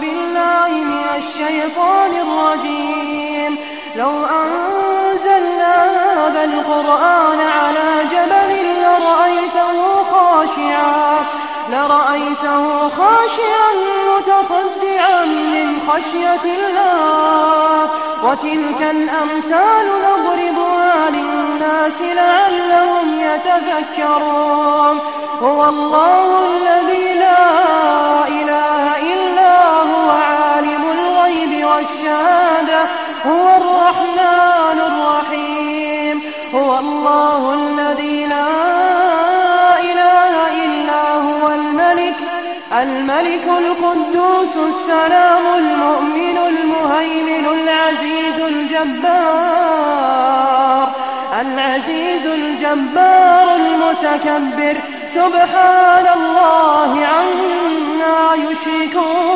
بالله من الشيطان الرجيم. لو أنزلنا هذا القرآن على جبل لرأيته خاشعا لرأيته خاشعا متصدعا من خشية الله. وتلك الأمثال نضربها للناس لعلهم يتذكرون. هو الله الذي هو الله الذي لا إله إلا هو الملك الملك القدوس السلام المؤمن المهيمن العزيز الجبار العزيز الجبار المتكبر. سبحان الله عما يشركون.